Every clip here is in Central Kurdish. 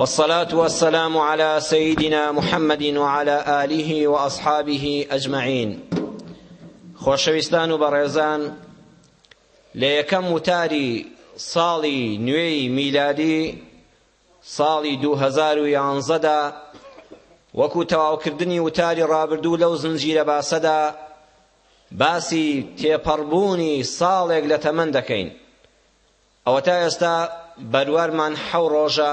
والصلاة والسلام على سيدنا محمد وعلى آله وأصحابه أجمعين خۆشەویستان و بەڕێزان لە یەکەم وتاری ساڵی نوێی میلادی ساڵی 2011دا وەکو تەواوکردنی وتاری ڕابردوو لەو زنجیرە باسەدا باسی تێپەڕبوونی ساڵێک لە تەمەند دەکەین ئەوە تا ئێستا بەروارمان حەو ڕۆژە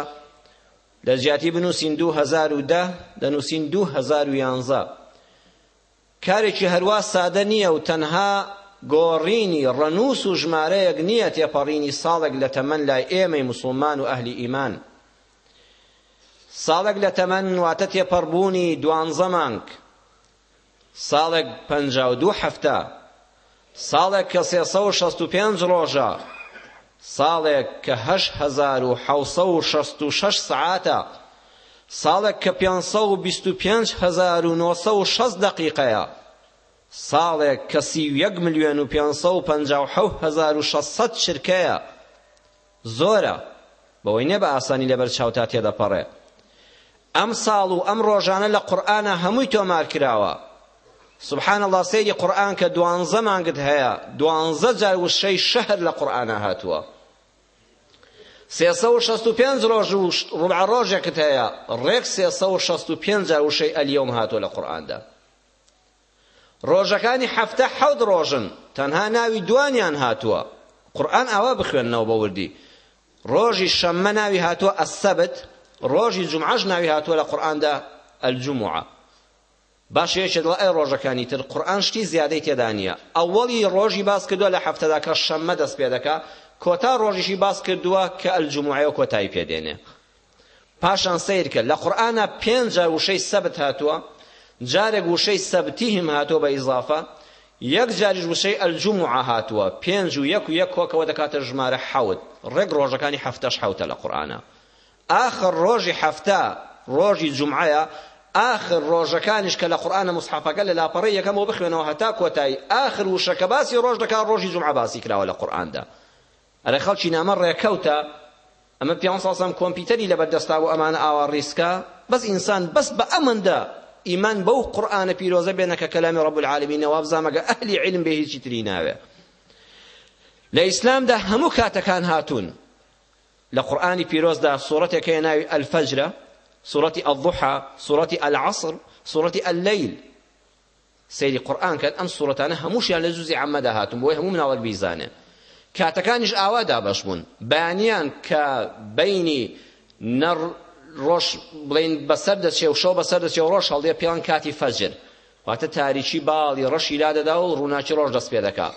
لە جیاتی بنووسین دو هەزار و ده دەنووسین دو هەزار و یانزە کارێکی هەروە سادە نییە و تەنها گۆڕینی ڕەنووس و ژمارەیەک نییە تێپەڕینی ساڵێک لە تەمەەن لای ئێمەی مسلمان و ئەهلی ئیمان ساڵێک لە تەمەەن واتە تێپەڕبوونی دوانزە مانگ ساڵێک پەنجا و دوو هەفتە ساڵێک کە سێسە و شەست و پێنج ڕۆژە ساڵێک کە هەش هەزار و حەوسە و شەست و شەش سعاتە ساڵێک کە پێنسە و بیست و پێنج هەزار و نۆسە و شەست دەقیقەیە ساڵێک کە سی و یەک ملیۆن و پێنسە و پەنجا و حەوت هەزار و شەستەد شرکەیە زۆرە بەوەی نێ بە ئاسانی لەبەر چاوتا تێدەپەڕێ ئەم ساڵ و ئەم ڕۆژانە لە قورئانە هەمووی تۆمار کراوە سبحان الله سەیری قورئان کە دوانزە مانگت هەیە دوانزە جار وشەی شەهر لە قورئانە هاتووە سێسە و شەست و پێنج ڕۆژ و ڕوبع ڕۆژێکت هەیە ڕێک سێسە و شەست و پێنج وشەی ئەلیۆم هاتۆ لە قورئاندا ڕۆژەکانی هەفتە حەوت ڕۆژن تەنها ناوی دوانیان هاتووە قورئان ئاوا بخوێننەوە بەوردی ڕۆژی شەممە ناوی هاتووە ئەسەبت ڕۆژی جومعەش ناوی هاتووە لە قورئاندا ئەلجومعە باش یەکێت لە ئەی ڕۆژەکانی تر قورئان شتی زیادەی تێدا نییە ئەوەڵی ڕۆژی باس کردووە لە هەفتەدا کە شەممە دەست پێ دەکات کۆتا ڕۆژیشی باس کردووە کە ئەلجموعەیە کۆتایی پێدێنێ پاشان سیر کرد لە قورئانە پێنج جار وشەی سەبت هاتووە جارێک وشەی سەبتی هیم هاتووە بە ئیزافە یەک جاریش وشەی ئەلجموعە هاتووە پێنج و یەک و یەک کۆکەوە دەکاتە ژمارە حەوت ڕێک ڕۆژەکانی هەفتەش حەوتە لە قورئانە ئاخر ڕۆژی هەفتە ڕۆژی جمعەیە آخر ڕۆژەکانیش کە لە قورآانە مسحافەکە لە لاپەڕی یەکەمەوە بخوێنەوە هەتا کۆتایی آخر وشەکە باسی ڕۆژ دەکات ڕۆژی جمعە باسی کراوە لە قورآاندا ئەرە خەڵکی نامە ڕێکەوتە ئەمە پیان ساسم کۆمپیوتەری لە بەردەستا و ئەمانە ئاوا ڕیسکە بەس ئینسان بەس بە ئەمەندە ئیمان بەو قورآانە پیرۆزە بێنە کە کەلامی ڕەب العالمینە وابزامەگە ئەهلی علم بێ هیچی تری ناوێ لە ئیسلامدا هەموو کاتەکان هاتوون لە قورآانی پیرۆزدا سوورەتێکە ناوی ئەلفەجرە سوورەتی ئەڵضحا سوورەتی ئەلعەسر سوورەتی ئەللەیل سەیری قورآان کرد ئەم سوورەتانە هەمووشیان لە جوزی عەممەدا هاتون بۆی هەموو مناوەڵ بیزانێت کاتەکانیش ئاوادا بەش بوون بەیانیان کە بینی نەڕ ڕۆژ بڵین بەسەر دەچێ و شەو بەسەر دەچێ و ڕۆژ هەڵدێ پێیان کاتی فەجر واتە تاریکی باڵی ڕەشی لا دەدا و ڕووناچی ڕۆژ دەست پێ دەکا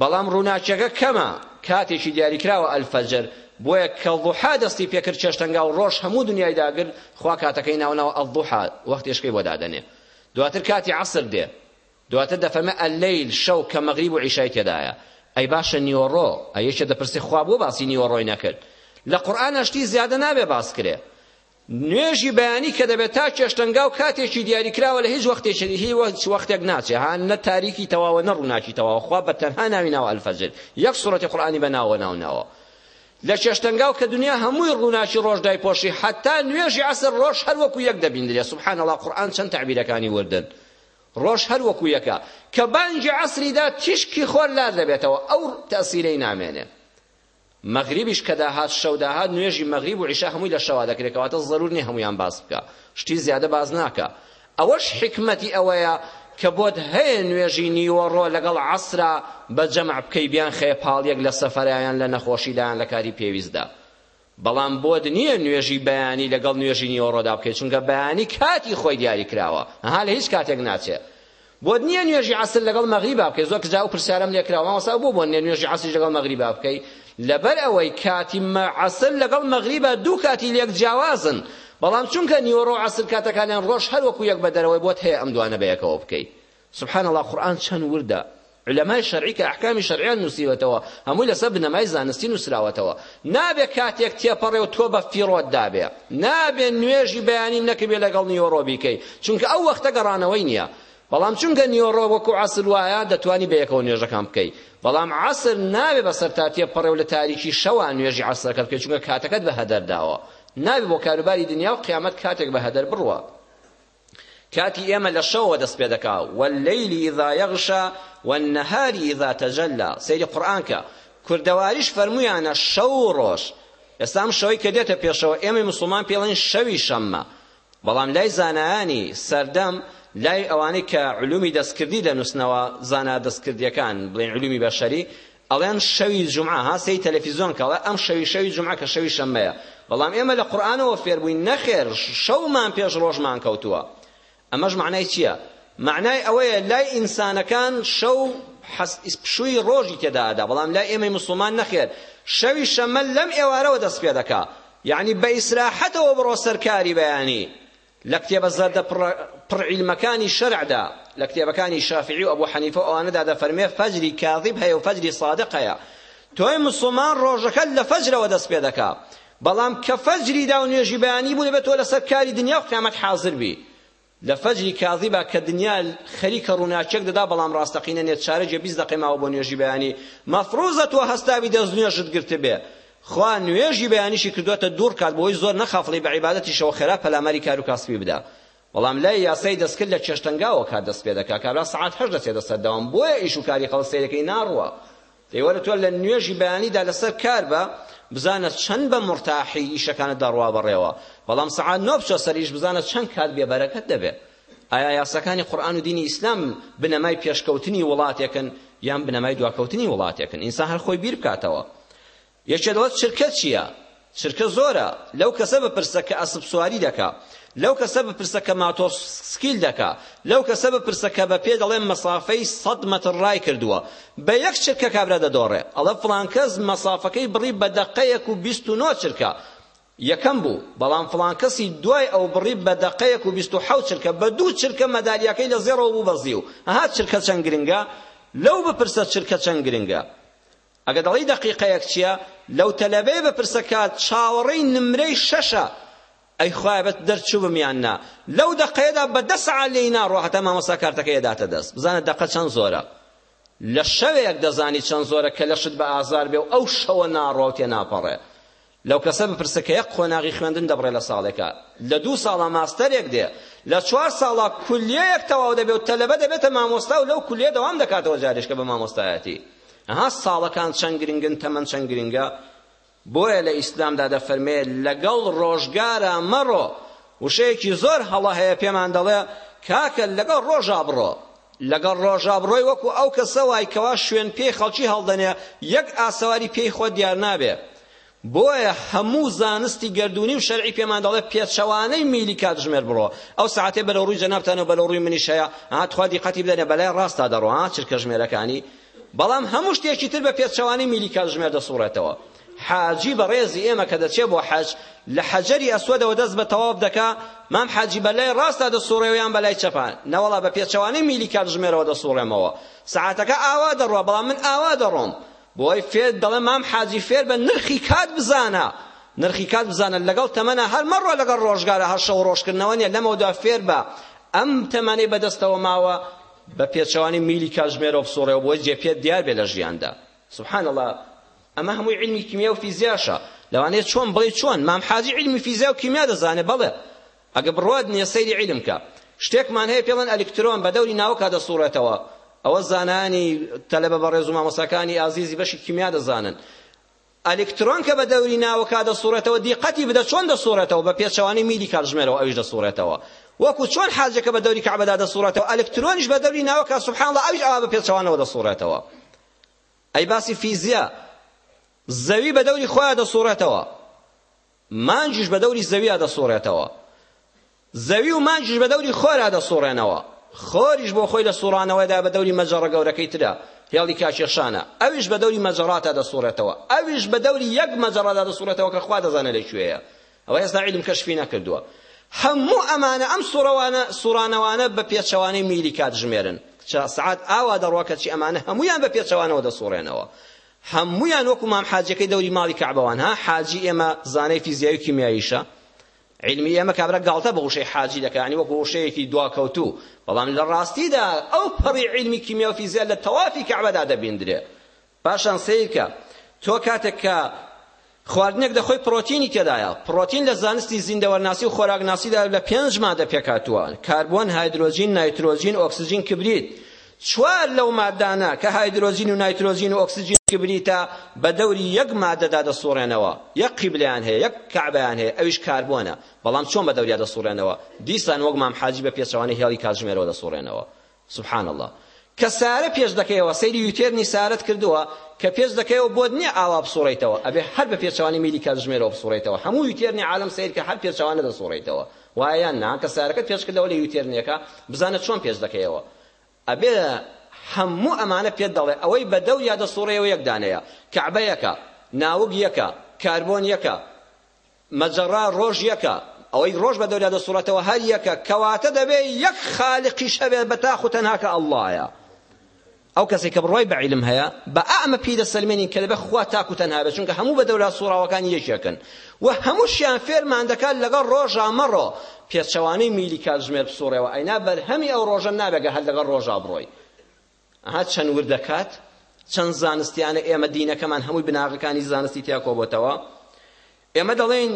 بەڵام ڕووناچەکە کەمە کاتێکی دیاریکراوە ئەلفەجر بۆیە کە ضحا دەستی پێکرد چێشتەنگا و ڕۆژ هەموو دنیای داگر خوا کاتەکەی ناوناوە ئەڵضحا وەختێشکەی بۆ دادەنێ دواتر کاتی عەسر دێ دواتر دەفەرمە ئەلەیل شەو کە مەغریب و عیشای تێدایە ئەی باشە نیوەڕۆ ئەیەشە دەپرسی خوا بۆ باسی نیوەڕۆی نەکرد لە قورآن شتی زیادە نابێ باس کرێ نوێژی بەیانی کە دەبێت تا چێشتەنگا و کاتێکی دیاریکراوە لە هیچ وەختێکی هیچ وەختێک ناچێ ها نە تاریکی تەواوە نە ڕووناکی تەواوە خوا بە تەنها ناوی ناوە ئەلفەجر یەک سوڕەتی قورآانی بە ناوە ناو ناوە لە چێشتەنگاو کە دنیا هەمووی ڕووناکی ڕۆژدای پۆشی حتا نوێژی عسر ڕۆژ هەر وەکو یەک دەبیندرێ سبحان الله قورآن چەند تعبیرەکانی وردن ڕۆژ هەر وەکو یەکە کە بانگی عەسریدا تیشکی خۆر لار دەبێتەوە ئەو تەسیرەی نامێنێ مەغریبیش کە داهات شەوداهات نوێژی مەغریب و عیشا هەمووی لە شەوا دەکرێتەوەتە ضرور نیە هەمویان باز بکە شتی زیادە باز ناکە ئەوەش حکمەتی ئەوەیە کە بۆت هەیە نوێژی نیوەڕۆ لەگەڵ عسرا بە جەمع بکەی بیان خێپاڵ یەک لە سەفەریان لە نەخۆشیدایان لە کاری پێویستدا بەڵام بۆت نییە نوێژی بەیانی لەگەڵ نوێژی نیۆڕۆدا بکەیت چونکە بەیانی کاتی خۆی دیاری کراوە ئەها لە هیچ کاتێک ناچێت بۆت نییە نوێژی عسر لەگەڵ مەغریبا بکەیت زۆر کجا و پرسیارم لێکراوە مەسا بۆ بۆ نێ نوێژی عسری لەگەڵ مەغریبا بکەیت لەبەر ئەوەی کاتی عسر لەگەڵ مەغریبا دوو کاتی لێک جیاوازن بەڵام چونکە نیۆڕۆ عسر کاتەکانیان ڕۆژ هەر وەکو یەک بەدەرەوەی بۆت هەیە ئەم دوانە بەیەکەوە بکەیت سبحان الله قورآن چەند وردە علەمای شەرعی کە ئەحکامی شەرعیان نووسیوەتەوە هەمووی لەسەر بنەمای زانستی نووسراوەتەوە نابێ کاتێک تێپەڕێ و تۆ بە فیرۆت دابێ نابێ نوێژی بەیانی نەکەبێ لەگەڵ نیۆڕۆ بیکەی چونکە ئەو وەختە گەڕانەوەی نییە بەڵام چونکە نیۆڕۆ وەکو عسل وایە دەتوانی بەیەکەوە نوێژەکان بکەیت بەڵام عسر نابێ بەسەر تا تێپەڕێ و لە تاریکی شەوان نوێژی عسەکە بکەیت چونکە کاتەکەت بە هەدەرداوە نابێ بۆ کاروباری دنیا و قیامەت کاتێک بە هەدەر بڕوە كاتي ئێمە لە شەوە دەست پێ دەکا والليل إذا يغشى والنهار إذا تجلى سيري قرآن کە کوردەواریش فەرمویانە شەو و ڕۆژ ئێستام شەوەی کە دێتە پێشەوە ئێمە مسلمان پێڵێن شەوی شەممە بەڵام لای زانایانی سەردەم لای ئەوانەی کە علومی دەستکردی دەنووسنەوە زانا دەستکردیەکان بڵێن علومی بەشەری ئەڵێن شەوی جمعە هاسی تەلەفیزۆن کەڵە ئەم شەوی شەوی جمعە کە شەوی شەممەیە بەڵام ئێمە لە قورآنەوە فێربووین نەخێر شەومان پێش ڕۆژمان کەوتووە ئەمەش معنای چییە معنای ئەوەیە لای ئینسانەکان شەو شووی ڕۆژی تێدادا بەڵام لای ئێمەی مسلمان نەخێر شەوی شەمەل لەم ئێوارەوە دەست پێ دەکا یعنی بە ئیسراحەتەوە بڕۆ سەرکاری بەیانی لە کتێبە زەردە پڕعیلمەکانی شەرعدا لە کتێبەکانی شافعی و ئەبوو حەنیفە ئەوانەدا دەفەرمێ فەجری کاذب هەیە و فەجری صادق هەیە تۆی مسلمان ڕۆژەکە لە فەجرەوە دەست پێ دەکا بەڵام کە فەجری دا و نوێژی بەیانی بوو لەبێت تۆ لەسەر کاری دنیا و قیامەت حاضر بی لە فەجری کاذیبا کە دنیا خەریکە ڕووناچێک دەدا بەڵام ڕاستەقینە نێت چارەجێ بیست دەقەیماوە بۆ نوێژی بەیانی مەفرۆزە تۆ هەستاوی دەست نوێژت گرتە بێ خوا نوێژی بەیانیشی کردوێتە دوور کات بۆی زۆر نەخافڵی بە عیبادەتی شەوە خێرا پەلامەری کار و کاسبی بدا بەڵام لای یاسای دەستکرد لە چێشتەنگاوە کات دەست پێ دەکا کابرا سعات هەش دەسێ دەسەر داوام بۆیە ئیش و کاری خەڵسەیرەکەی ناڕوە دەیوەرە تۆ لە نوێژی بەیانیدا لەسەر کار بە بزانە چەند بە مرتاحی ئیشەکانت دەڕوا بڕێەوە بەڵام سەعات نۆ بچە سەریش بزانە چەند کات بێبەرەکەت دەبێت ئایا یاساکانی قورآن و دینی ئیسلام بنەمای پێشکەوتنی وڵاتێکن یان بنەمای دواکەوتنی وڵاتێکن ئینسان هەر خۆی بیر بکاتەوە یەکێ دەڵێت شرکەت چییە شرکە زۆرە لەو کەسە بپرسە کە ئەسب سواری دەکا لەو کەسە بپرسە کە ماتۆر سکیل دەکا لەو کەسە بپرسە کە بە پێ دەڵێن مەسافەی سەد مەتر ڕای کردووە بە یەک چرکە کابرا دەدۆڕێ ئەڵە فڵان کەس مەسافەکەی بڕی بە دەقەیەک و بیست و نۆ چرکە یەکەم بوو بەڵام فڵان کەسی دوای ئەو بڕی بە دەقەیەک و بیست و حەوت چرکە بە دوو چرکە مەداریەکەی لە زێڕەوە بوو بەزی و ئەها چرکە چەند گرنگە لەو بپرسە چرکە چەند گرنگە ئەگە دەڵی دقیقەیەک چییە لەو تەلەبەی بەپرسەکات چاوەڕێی نمرەی شەشە ئەی خوابەت دەرچوو بمیان نا لەو دەقەیەدا بە دە سەعات لێی ناڕۆ هەتا مامۆستا کارتەکەی داتە دەست بزانە دەقە چەند زۆرە لە شەوەیەک دەزانی چەند زۆرە کە لەشت بە ئازار بێ و ئەو شەوە ناڕۆ تێ ناپەڕێ لەو کەسە بپرسەکەیە قۆناغی خوێندن دەبڕێ لە ساڵێکە لە دوو ساڵە ماستەرێک دێ لە چوار ساڵە کولیەیەک تەواو دەبێت و تەلەبە دەبێتە مامۆستا و لەو کولیە دەوام دەکاتەوە جاریشکە بە مامۆستایەتی ئەها ساڵەکان چەند گرنگن تەمەن چەند گرنگە بۆیە لە ئیسلامدا دەفەرمێ لەگەڵ ڕۆژگارە مەڕۆ وشەیەکی زۆر هەڵە هەیە پێمان دەڵێ کاکە لەگەڵ ڕۆژا بڕۆ لەگەڵ ڕۆژا بڕۆی وەکو ئەو کەسە وای کەوا شوێن پێی خەڵکی هەڵدەنێ یەک ئاسەواری پێی خۆ دیار نابێ بۆیە هەموو زانستی گردوونی و شەرعی پێمان دەڵێ پێچەوانەی میلی کاتژمێر بڕۆ ئەو ساعتێ بەلەڕووی جەنابتانەوە بەلەڕووی منیشەیە هاتخوا دیقەتی بدەنێ بەلای ڕاستا دەڕۆ ها چرکەژمێرەکانی بەڵام هەموو شتێکی تر بە پێچەوانی میلی کاتژمێر دەسوڕێتەوە حاجی بە ڕێزی ئێمە کە دەچێت بۆ حەج لە حەجەری ئەسوەدەوە دەست بە تەواف دەکا مام حاجی بەلای ڕاستە دەسوڕێویان بەلای چەپان نەوەڵا بە پێچەوانی میلی کاتژمێرەوە دەسوڕێمەوە سعاتەکە ئاوا دەڕوە بەڵام من ئاوا دەڕۆم بۆی فێر دەڵێ مام حاجی فێر بە نرخی کات بزانە نرخی کات بزانن لەگەڵ تەمەە هەر مەڕۆ لەگەڵ ڕۆژگارە هەر شەو ڕۆژکردنەوە نیە لەمەوەدا فێر بە ئەم تەمانەی بەدەستەوە ماوە بە پێچەوانی میلی کاژمێرۆف سوڕێەوە بۆ جێپێت دیار بێ لە ژیاندا سبحان الله ئەمە هەمووی علمی کیمیا و فیزیاشە لەوانەیە چۆن بڵێ چۆن مام حاجی علمی فیزیا و کیمیا دەزانێ بەڵێ ئەگە بڕوات نییە سەیری علم کە شتێکمان هەیە پێڵەن ئەلکترۆن بە دەوری ناوکە دەسوڕێتەوە ئەوە زانانی تەلەبە بە ڕێز و مامۆساکانی ئازیزی بەشی کیمیا دەزانن ئەلکترۆن کە بە دەوری ناوکە دەسوڕێتەوە دیقەتی بدە چۆن دەسوڕێتەوە بە پێچەوانی میلی کاتژمێرەوە ئەویش دەسوڕێتەوە وەکو چۆن حاجەکە بە دەوری کەعبەدا دەسوڕێتەوە ئەلکترۆنیش بە دەوری ناوەکە سوبحان الله ئەویش ئەوا بە پێچەوانەوە دەسوڕێتەوە ئەی باسی فیزیا زەوی بە دەوری خۆیان دەسوڕێتەوە مانجش بە دەوری زەویە دەسوڕێتەوە زەوی و مانجش بە دەوری خۆرا دەسوڕێنەوە خۆریش بۆ خۆی لە سوڕانەوەدا بە دەوری مەجەڕە گەورەکەی ترە هێڵی کاکێشانە ئەویش بە دەوری مەجەڕاتە دەسوڕێتەوە ئەویش بە دەوری یەک مەجەڕەدا دەسوڕێتەوە کە خوا دەزانە لەکوێیە ئەوە ئێستا عیلم کەشفی نەکردووە هەموو ئەمانە ئەم سوورەوانە سوورانەوانە بە پێچەوانەی میلی کاتژمێرن سعات ئاوا دەڕواکە چی ئەمانە هەمویان بە پێچەوانەوە دەسوڕێنەوە هەمویان وەکو مام حاجەکەی دەوری ماڵی کەعبەوان ها حاجی ئێمە زانەی فیزیایی کیمیاییشە علمی ئێمە کابرا گاڵتە بە وشەی حاجی دەکەانی وەکو وشەیەکی دواکەوتوو بەڵام لە ڕاستیدا ئەو پەڕی علمی کیمیا و فیزیا لە تەوافی کەعبەدا دەبیندرێ پاشان سیرکە تۆ کاتێک کە خواردنێک لە خۆی پرۆتینی تێدایە پرۆتین لە زانستی زیندەوەرناسی و خۆراکناسیدا لە پێنج مادە پێکاتووە کاربۆن هایدرۆژین نایترۆژین ئۆکسیژین کبریت چوار لەو مادانە کە هایدرۆژین و نایترۆژین و ئۆکسیژین کبریتە بە دەوری یەک مادەدا دەسوڕێنەوە یەک قیبلیان هەیە یەک کعبەیان هەیە ئەویش کاربۆنە بەڵام چۆن بە دەوریا دەسوڕێنەوە دیسان وەک مام حاجی بە پێچەوانی هێڵی کاتژمێرەوە دەسوڕێنەوە سبحان الله کە سارە پێش دەکەیەوە سەیری یوتێرنی سارت کردووە کە پێش دەکەیەوە بۆ نییە ئاوا بسوڕیتەوە ئەبێ هەر بە پێچوانی میلی کاتژمێرەوە بسوڕیتەوە هەموو یوتێرنی عالم سیر کە هەر پێچوانە دەسوڕیتەوە وایە نا کە سارەکەت پێش کردەوە لە یوتێرنیەکە بزانە چۆن پێش دەکەیەوە ئەبێ هەموو ئەمانە پێت دەڵێ ئەوەی بەدەو یا دەسوڕیەوە یەکدانەیە کەعبە یەکە ناوگ یەکە کاربۆن یەکە مەجەڕا ڕۆژ یەکە ئەوەی ڕۆژ بە دەوریا دەسوڕێتەوە هەر یەکە کەواتە دەبێ یەک خالقیش هەبێت بە تاخ و تەنها کە ئەڵڵایە ئەو کەسێک کە بڕوای بە عیلم هەیە بە ئامە پیدەسەلمێنین کە لەبە خوا تاکو تەنها بێت چونکە هەموو بە دەورا سوڕاوەکانی یەکێکن و هەموو شیان فێرمان دەکات لەگەڵ ڕۆژامەڕۆ پێچەوانەی میلی کاتژمێر بسوڕێەوە ئەینا بەرهەمی ئەو ڕۆژەم نابێگە هەر لەگەڵ ڕۆژا بڕۆی ئەها چەند ور دەکات چەند زانستیانە ئێمە دینەکەمان هەمووی بناغەکانی زانستی تیا کۆبۆتەوە ئێمە دەڵێن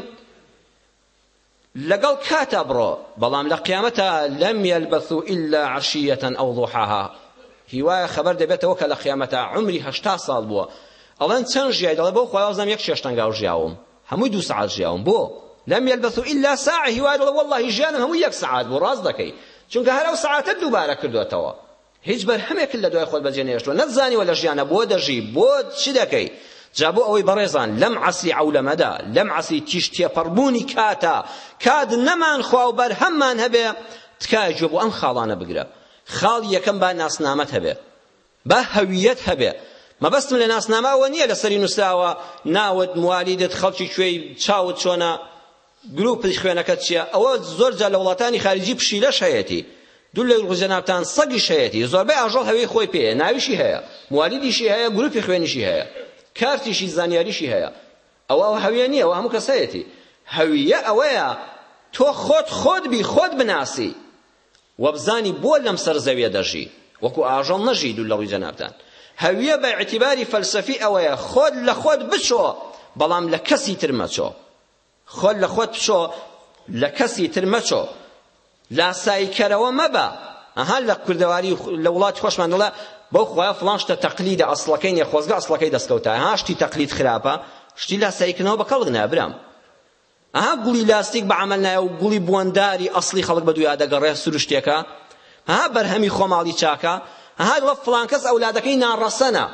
لەگەڵ کاتا بڕۆ بەڵام لە قیامەتە لەم یەلبەث ئیلا عەشیەتەن ئەو ضحاها هیوایە خەبەر دەبێتەوە کە لە قیامەتە عمری هەشتا ساڵ بووە ئەڵەن چەند ژیای دەڵێ بۆ خۆی ئازم یەک شێشتەنگاو ژیاوم هەمووی دوو سعات ژیاوم بۆ لم يلبثوا إلا ساعة هواي دڵێ والله ژیانم هەمووی یەک سعات بوو ڕاست دەکەی چونکە هەرەو سعاتە دووبارە کردوێتەوە هیچ بەرهەمێک لە دوای خۆت بەجێنێشتوە نەتزانیوە لە ژیانە بۆ دەژی بۆ چی دەکەی جا بۆ ئەوەی بەڕێزان لەم عەسی عەولەمەدا لەم عەسی تیشتیە پڕبوونی کاتە کات نەمان خوا و بەرهەممان هەبێ تکایە گوێ بۆ ئەم خاڵانە بگرە خاڵی یەکەم با ناسنامەت هەبێ با هەویەت هەبێ مەبەستم لە ناسنامەوە نییە لە سەری نووسراوە ناوت موالیدت خەڵکی کوێی چاوت چۆنە گروپی خوێنەکە چییە ئەوە زۆر جا لە وڵاتانی خارجی پشیلەش هەیەتی دوو لە ڕوزەناوتان سەگی شەیەتی زۆربەی ئاژەڵ هەوی خۆی پێەیە ناویشی هەیە موالیدیشی هەیە گروپی خوێنیشی هەیە کارتیشی زانیاریشی هەیە ئەوە ئەو هەویە نییە ئەوە هەموو کەسەیەتی هەویە ئەوەیە تۆ خۆت خۆت بی خۆت بناسی وەبزانی بۆ لەم سەر زەویە دەژی وەکو ئاژەڵ نەژید و لەڕووی جەنابتان هەویە بە ئەتیباری فەلسەفی ئەوەیە خۆت لە خۆت بچۆ بەڵام لە کەسی تر مەچۆ خۆت لە خۆت بچۆ لە کەسی تر مەچۆ لاسایکەرەوە مەبە ئەها لە کوردەواری لە وڵاتی خۆشمان دەڵێ بەو خۆیان فڵان شتە تەقلیدە ئەسڵەکەی نیە خۆزگە ئەسڵەکەی دەستکەوتە ها شتی تەقلید خراپە شتی لاسایکردنەوە بەکەڵ نابرام ئەها گوڵی لاستیک بە عمل نایە و گوڵی بوەنداری ئەسلی خەڵک بە دویا دەگەڕێ سروشتێکە ئەها بەرهەمی خۆماڵی چاکە ئەها وە فڵان کەس ئەولادەکەی ناڕەسەنە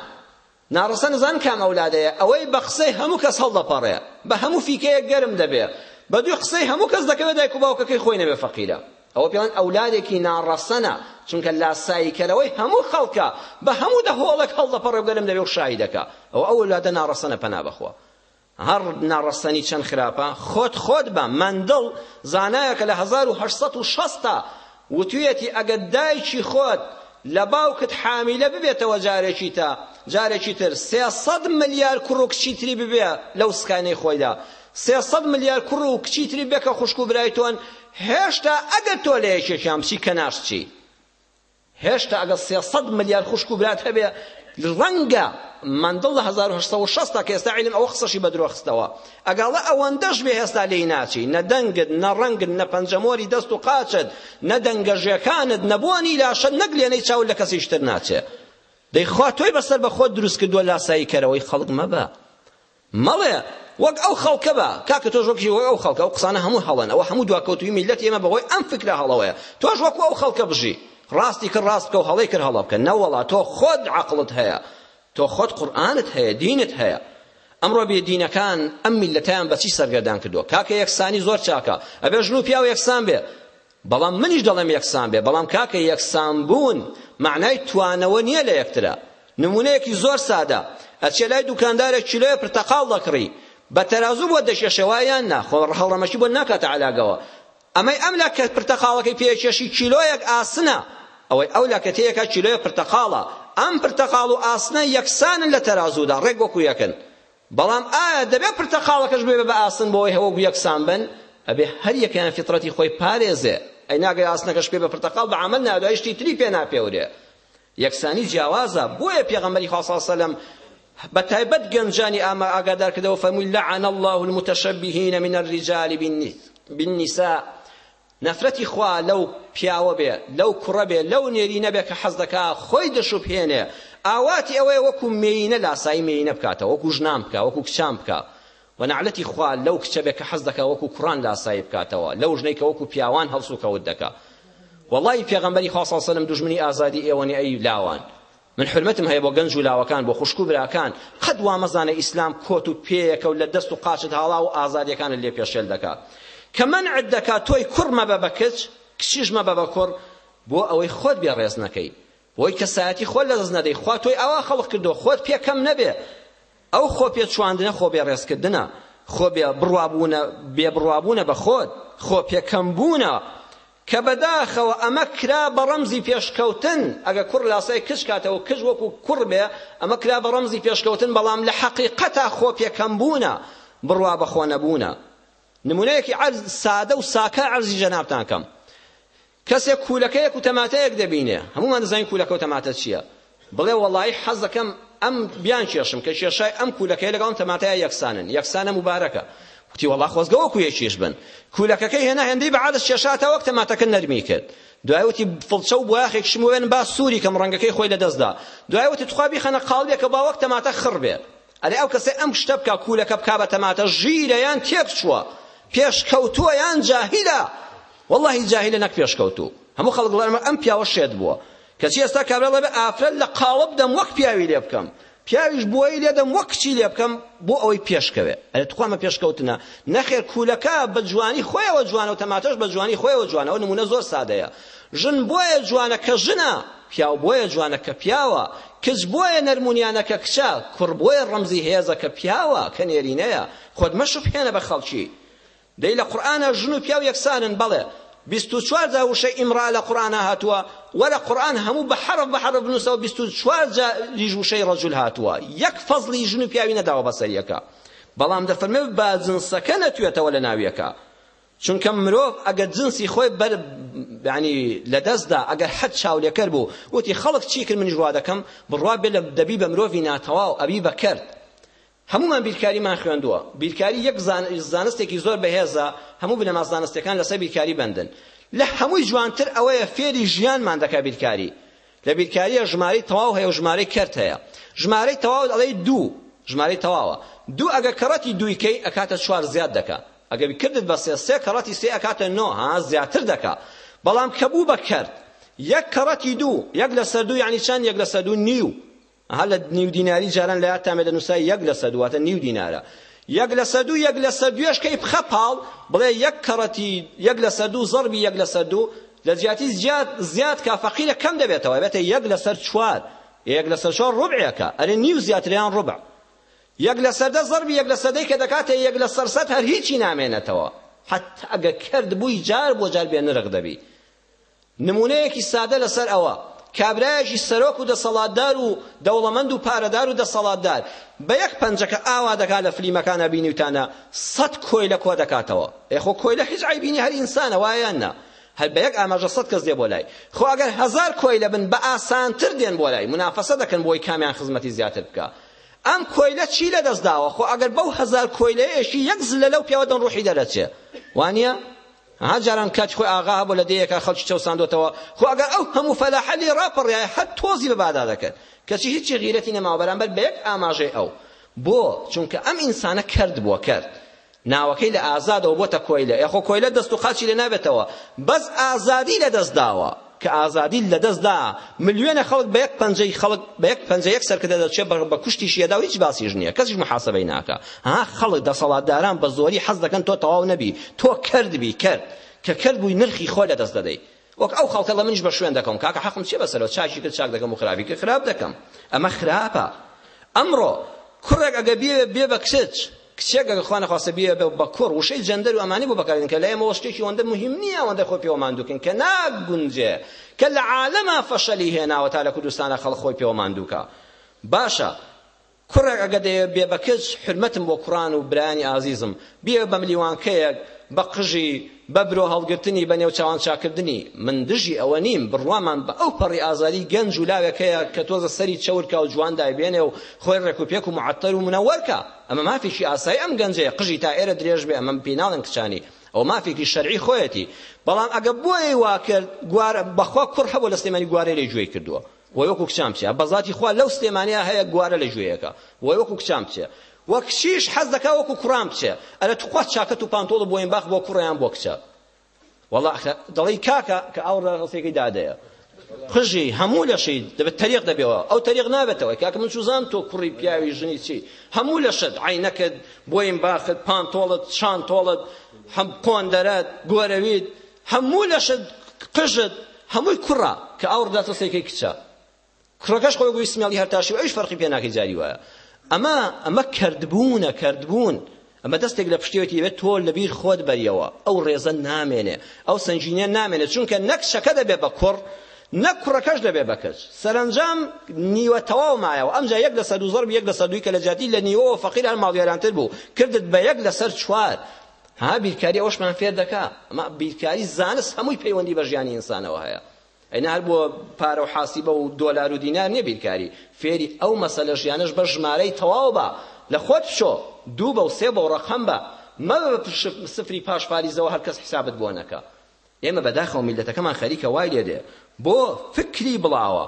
ناڕەسەن زان کام ئەولادەیە ئەوەی بە قسەی هەموو کەس هەڵدەپەڕێ بە هەموو فیکەیەک گەرم دەبێ بە دوی قسەی هەموو کەس دەکەوێت دایک و باوکەکەی خۆی نەبێ فەقیرە ئەوە پێڵەن ئەولادێکی ناڕەسەنە چونکە لاساییکەرەوەی هەموو خەڵکە بە هەموو دەهۆڵک هەڵدەپەڕێ گەرم دەبێ و شایدەکە ئەو ئەولادە ناڕەسەنە پەنا بەخۆ هەر ناڕستنی چەند خراپە خۆت خۆت بە مندڵ زانایەکە لە 1960 وتویەتی ئەگە دایکی خۆت لە باوکت حامیلە ببێتەوە جارێکی تا جارێکی تر 300 ملیار کوڕ و کچی تری ببێ لەو سکانەی خۆیدا 300 ملیار کوڕ و کچی تری بێکە خوشک و برایتۆن هێشتا ئەگە تۆ لە یەکێکیان بچی کە ناشچی هێشتا ئەگە 300 ملیار خوشک و برات هەبێ ڕەنگە مندڵ لە 1960 کە ئێستا عیلم ئەوە قسەشی بە درۆخستەوە ئەگەڵە ئەوەندەش بێ هێستا لێی ناچی نەدەنگت نەڕەنگت نە پەنجەمۆری دەست و قاچت نەدەنگەژیەکانت نەبوونی لاشە نەک لێنەی چاول لە کەسیشتر ناچێ دەیخوا تۆی بەسەر بە خۆت دروست کردووە لاسایی کەرەوەی خەڵک مەبە مەڵێ وەک ئەو خەڵکە بە کاکە تۆ ژۆکی وەک ئەو خەڵکە ئەو قسانە هەموو هەڵەن ئەوە هەموو دواکەوتوی میلەت ئێمە بەهۆی ئەم فکرە هەڵەوەیە تۆش وەکو ئەو خەڵکە بژی ڕاستی کرد ڕاست بکە و هەڵی کرد هەڵە بکە نەوەڵا تۆ خۆت عقلت هەیە تۆ خۆت قورآانت هەیە دینت هەیە ئەمڕۆ بێدینەکان ئەم میلەتیان بەچی سەرگەردان کردووە کاکە یەکسانی زۆر چاکە ئەبێ ژن و پیاو یەکسان بێ بەڵام منیش دەڵێم یەکسان بێ بەڵام کاکە یەکسان بوون معنای توانەوە نییە لە یەکترە نمونەیەکی زۆر سادە ئەچێ لای دوکاندارێک کیلۆیە پرتەقاڵ دەکڕی بە تەرازوو بۆ دەشێشەوایان ناخۆ هەڵڕەمەشی بۆ ناکاتە علاگەوە ئەمەی ئەم لە کە پرتەقاڵەکەی پێچێشی کیلۆیەک ئاسنە ئەوەی ئەو لە کەتەیەکە کیلۆیە پرتەقاڵە ئەم پرتەقاڵ و ئاسنە یەکسانن لە تەرازوودا ڕێک وەکو یەکن بەڵام ئایا دەبێت پرتەقاڵەکەش بێ بە ئاسن بۆی هەوەگو یەکسان بن ئەبێ هەر یەکیان فیتڕەتی خۆی پارێزێ ئەی ناگەی ئاسنەکەش پێ بە پرتەقاڵ بە عمل نادوای شتی تری پێ ناپێورێ یەکسانی جیاوازە بۆیە پێغەمبەری خوا سەلەم بەتایبەت گەنجانی ئامە ئاگادارکردەوە فەرمووی لەعەنە الله المتەشەبیهینە من الرجال بالنساء نەفرەتی خوا لەو پیاوە بێ لەو کوڕە بێ لەو نێری نەبێ کە حەز دەکا خۆی دەشوپێنێ ئاواتی ئەوەیە وەکو مێینە لاسایی مێینە بکاتەوە وەکو ژنام بکە وەکو کچام بکە و نعلەتی خوا لەو کچە بێ کە حەز دەکا وەکو کوڕان لاسایی بکاتەوە لەو ژنەی کە وەکو پیاوان هەڵس و کەوت دەکا وەڵی پێغەمبەری خوا سڵ سەلم دوژمنی ئازادی ئێوەنی ئەی لاوان من حرمتم هەیە بۆ گەنج و لاوەکان بۆ خوشک و براکان قەد وامەزانە ئیسلام کۆت و پێیەکە و لە دەست و قاچت هاڵا و ئازادیەکانت لێ پێشێل دەکات کە منعت دەکات تۆی کوڕ مەبە بە کچ کچیش مەبە بە کوڕ بۆ ئەوەی خۆت بێ ڕێز نەکەی بۆی کەسایەتی خۆت لە دەست نەدەی خوا تۆی ئەوا خەڵق کردو خۆت پێکەم نەبێ ئەو خۆ پێ چواندنە خۆ بێ ڕێزکردنە خۆ بێ بڕوابوونە بێ بڕوابوونە بە خۆت خۆ پێکەم بوونە کە بەداخەوە ئەمە کرا بە ڕەمزی پێشکەوتن ئەگە کوڕ لاسای کچ کاتەوە کچ وەکو کوڕ بێ ئەمە کرا بە ڕەمزی پێشکەوتن بەڵام لە حەقیقەتا خۆ پێکەم بوونە بڕوا بەخۆ نەبوونە نمونەیەکی عرض سادە و ساکە عرضی جەنابتان کەم کەسێک کوولەکەیەک و تەماتەیەک دەبینێ هەمومان دەزانین کوولەکە و تەماتە چییە بڵێ وەڵی حەز دەکەم ئەم بیان کێشم کە کێشای ئەم کوولەکەی لەگەڵ تەماتەیە یەکسانن یەکسانە مبارەکە وتی وەڵا خۆزگەوە کوێکیش بن کوولەکەکەی هێنا هێندەی بە عادەت کێشاتە وەک تەماتەکە نەرمی کرد دوای وتی فڵچە و بواخێک شموێن با سووری کەم ڕەنگەکەی خۆی لەدەستدا دوای وتی توخوابی خەنە قاڵبێ کە باوەک تەماتە خڕ بێت ئەرێ ئەو کەسێ ئەم شتە بکە کوولەکە بک بە تەماتە ژیرەیان تێک چووە پێشکەوتووە یان جاهیلە واللهی جاهیلە نەک پێشکەوتوو هەموو خەڵک لەرمە ئەم پیاوە شێت بووە کەچی ئێستا کابرا لەبێ ئافرەت لە قاڵب دەم وەک پیاوی لێ بکەم پیاویش بۆی لێدەم وەک چی لێ بکەم بۆ ئەوەی پێشکەوێ ئەلە تخوامە پێشکەوتنە نەخێر کوولەکە بە جوانی خۆیەوە جوانە و تەماتەش بە جوانی خۆیەوە جوانەوە نمونە زۆر سادەیە ژن بۆیە جوانە کە ژنە پیاو بۆیە جوانە کە پیاوە کچ بۆیە نەرمونیانەکە کچە کوڕ بۆیە ڕەمزی هێزە کە پیاوە کە نێرینەیە خۆت مەشوفێنە بە خەڵکی دەی لە قورآانە ژن و پیاو یەکسانن بەڵێ بیست و چوار جا وشەی ئیمرا لە قورآانە هاتووە وەرە قورآن هەموو بە حرف بە حرف بنووسەوە بیست و چوار جا لیژ وشەی ڕەجول هاتووە یەک فەزلی ژن و پیاوی نەداوە بەسەر یەکە بەڵام دەفەرمێ با جنسەکە نەتوێتەوە لە ناویەکە چونکە مرۆڤ ئەگەر جنسی خۆی بەر ینی لەدەستدا ئەگەر حەد چاولێکەر بوو وتی خەڵک چیکرد من جووا دەکەم بڕوا بێ لە دەبی بە مرۆڤی ناتەواو ئەبی بە کرد هەمومان بیرکاریمان خوێندووە بیرکاری یەک زانستێکی زۆر بەهێزە هەموو بنەما زانستەکان لەسەر بیرکاری بندن لە هەمووی جوانتر ئەوەیە فێری ژیانمان دەکا بیرکاری لە بیرکاریە ژمارەی تەواو هەیە و ژمارەی کرد هەیە ژمارەی تەواو ئەڵێ دوو ژمارەی تەواوە دوو ئەگە کەڕەتی دویکەی ئەکاتە چوار زیاد دەکا ئەگە بیکردت بە سێ سێ کەڕەتی سێ ئەکاتە نۆ ها زیاتر دەکا بەڵام کەبوو بە کرد یەک کەڕەتی دوو یەک لەسەر دوو یعنی چەند یەک لەسەر دوو نیو هەل نیو دیناری جاران لە یاتامێ دەنووسای یەک لە سەد واتە نیو دینارە یەک لە سەد و یەک لە سەد دوێش کەی بخە پاڵ بڵێ یەک کەڕەتی یەک لە سەد و زەربی یەک لە سەد و لە جیاتی زیاد زیاد کا فەقیرە کەم دەبێتەوە بێتە یەک لە سەر چوار یەک لە سەر چوار ڕوبعێکە ئەرێ نیو زیاتریان ڕوبع یەک لە سەدە زەربی یەک لە سەدەی کە دەکاتێ یەک لە سەر سەد هەر هیچی نامێنێتەوە حتی ئەگە کرد بووی جار بۆ جار بێ نرخ دەبی نمونەیەکی سادە لەسەر ئەوە کابرایەکی سەرۆک و دەسەڵاتدار و دەوڵەمەند و پارەدار و دەسەڵاتدار بە یەک پەنجەکە ئاوا دەکات لە فلیمەکانە بینیوتانە سەد کۆی لە کۆ دەکاتەوە ئێخۆ کۆی لە هیچ عیبینی هەر ئینسانە وایەنە هەر بە یەک ئاماژە سەد کەس دێ بۆ لای خۆ ئەگەر هەزار کۆی لەبن بە ئاسانتر دێن بۆ لای منافەسە دەکەن بۆی کامیان خزمەتی زیاتر بکە ئەم کۆیلە چی لە دەستداوە خۆ ئەگەر بەو هەزار کۆیلەیەشی یەک زلە لەو پیاوە دەن ڕوحی دەرەچێ وانە هەجاران کاچ خۆی ئاغا بۆ لە دەیەکە خەڵکی چەساندوتەوە خۆ ئەگەر ئەو هەموو فەلاحەلی ڕاپەڕیای هەر تۆزی بە بادا دەکرد کەسی هیچی غیرەتی نەماوە بەرامبەر بە یەک ئاماژەی ئەو بۆ چونکە ئەم ئینسانە کرد بووە کرد ناوەکەی لە ئازادەوە بۆتە کۆیلە یاخۆ کۆیلە دەست و قاچی لێ نابێتەوە بەس ئازادی لە دەست داوە کە ئازادی لەدەستدا ملیۆنە خەڵک بە یەک پەنجەی خەڵک بە یەک پەنجە یەک سەرکردە دەچێ بە کوشتیشی هێدا و هیچ باسیش نییە کەسیش محاسەبەی ناکە ها خەڵک دەسەڵاتداران بە زۆری حەز دەکەن تۆ تەواو نەبی تۆ کردبی کرد کە کرد بووی نرخی خۆ لەدەست دەدەی وەک ئەو خەڵکە لە منش بە شوێن دەکەم کاکە حەقم چێ بەسەرەوە چاشی کرد چاک دەکەم و خراپی کرد خراپ دەکەم ئەمە خراپە ئەمڕۆ کوڕێک ئەگە بێ بێ بە کچچ کچێکە خوان خواستبیە بە بە کۆڕ وشەی جەندەر و ئەمانی بۆ بەکارێن کە لە ئێمە وەشتێکی وەندە مهم نییە ئەوەندە خۆی پێوەماندووکن کە ناگونجێ کە لە عالەما فەشەلی هێناوە تا لە کوردستانە خەڵ خۆی پێوەماندووکە باشە کوڕێک ئەگە دەیە بێ بە کەس حرمەتم بۆ کوڕان و برانی ئازیزم بێ بە ملیوانکەیەک بە قژی بە برۆ هەڵگرتنی بە نێو چاوان چاکردنی من دژی ئەوە نیم بڕوامان بە ئەو پەڕی ئازاری گەنج و لاوێکەیە کە تۆزە سەری چەورکە و جوان دایبێنێ و خۆی ڕێکوپێک و معەتەر و منەوەرکە ئەمە مافیشی ئاسایی ئەم گەنجەیە قژی تا ئێرە درێژ بێ ئەمەم پێناڵن کچانی ئەو مافێکی شەرعی خۆیەتی بەڵام ئەگە بۆی وا کرد گوارە بەخوا کوڕ هەبوو لە سلێمانی گوارەی لێ گوێی کردووە وەیەکو کچام چێ بە ذاتی خوا لەو سلێمانەیە هەیە گوارە لە گوێیەکە وەیەکو کچام چێ وە کشیش حەز دەکا وەکو کوڕام بچێ ئەلە توخوا چاکەت و پانتۆڵ بۆ ئێمباخ بۆ کوڕیان بۆ کچە وەڵا دەڵی کاکە کە ئەو ڕێڵسێکی دادەیە خژی هەموو لەشی دەبێت تەریق دەبێەوە ئەو تەریق نابێتەوە کاکە من چوزان تۆ کوڕی پیاوی ژنی چی هەموو لەشت عینەکەت بۆ ئێمباخت پانتۆڵت شان تۆڵت هەم کۆندەرەت گۆرەویت هەموو لەشت قژت هەمووی کوڕە کە ئاوڕداتە سێکی کچە کوڕەکەش خۆی گوی سمێڵی هەرتاشی و ئەوش فەرقی پێ ناکەی جاری وایە ئەمە ئەمە کردبوونە کردبوون ئەمە دەستێک لە پشتیوەتی بێت تۆ لەبیر خۆت بەریەوە ئەو ڕێزە نامێنێ ئەو سنجینە نامێنێت چونکە نەک شەکە دەبێ بە کوڕ نەک کوڕەکەش دەبێ بە کەس سەرنجام نیوە تەواو مایەوە ئەمجا یەک لە سەد و زەرب یەک لە سەد دوی کە لە جاتی لە نیوەوە فەقیر هەر ماڵیارانتر بوو کردت بە یەک لە سەر چوار ها بیرکاری ئەوشمان فێر دەکا ئەمە بیرکاری زانست هەمووی پەیوەندی بە ژیانی ئینسانەوە هەیە ئەینا هەر بۆ پارە و حاسیبە و دۆلار و دینار نییە بیرکاری فێری ئەو مەسەلە ژیانش بە ژمارەی تەواو بە لە خۆت بشۆ دوو بە و سێ بە و ڕەخەم بە مەبە سفری پاش پاریزەوە هەر کەس حسابت بۆ نەکە ئێمە بەداخەوە میلەتەکەمان خەریکە وای لێ دێ بۆ فکری بڵاوە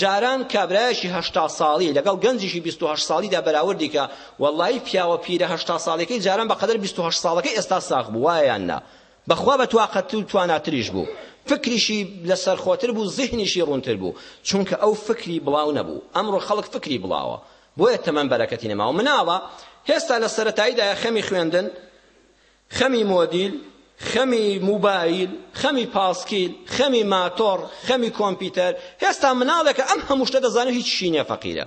جاران کابرایشی هەشتا ساڵی لەگەڵ گەنجیشی 28 ساڵیدا بەراوردی کە وەڵی پیاوە پیرە هەشتا ساڵەکەی جاران بەقەدر 28 ساڵەکەی ئێستا ساغ بوو وایەننا بەخوا بە تواقەت و تواناتریش بوو فکریشی لەسەر خۆتر بوو زیهنیشی ڕوونتر بوو چونکە ئەو فکری بڵاو نەبوو ئەمڕۆ خەڵک فکری بڵاوە بۆیە تەمەەن بەرەکەتی نەماوە مناڵە هێستا لە سەتاییدایە خەمی خوێندن خەمی مۆدیل خەمی موبایل خەمی پاسکیل خەمی ماتۆر خەمی کۆمپیوتەر هێستا مناڵێکە ئەم هەموو شتە دەزانێت هیچ شینە فەقیرە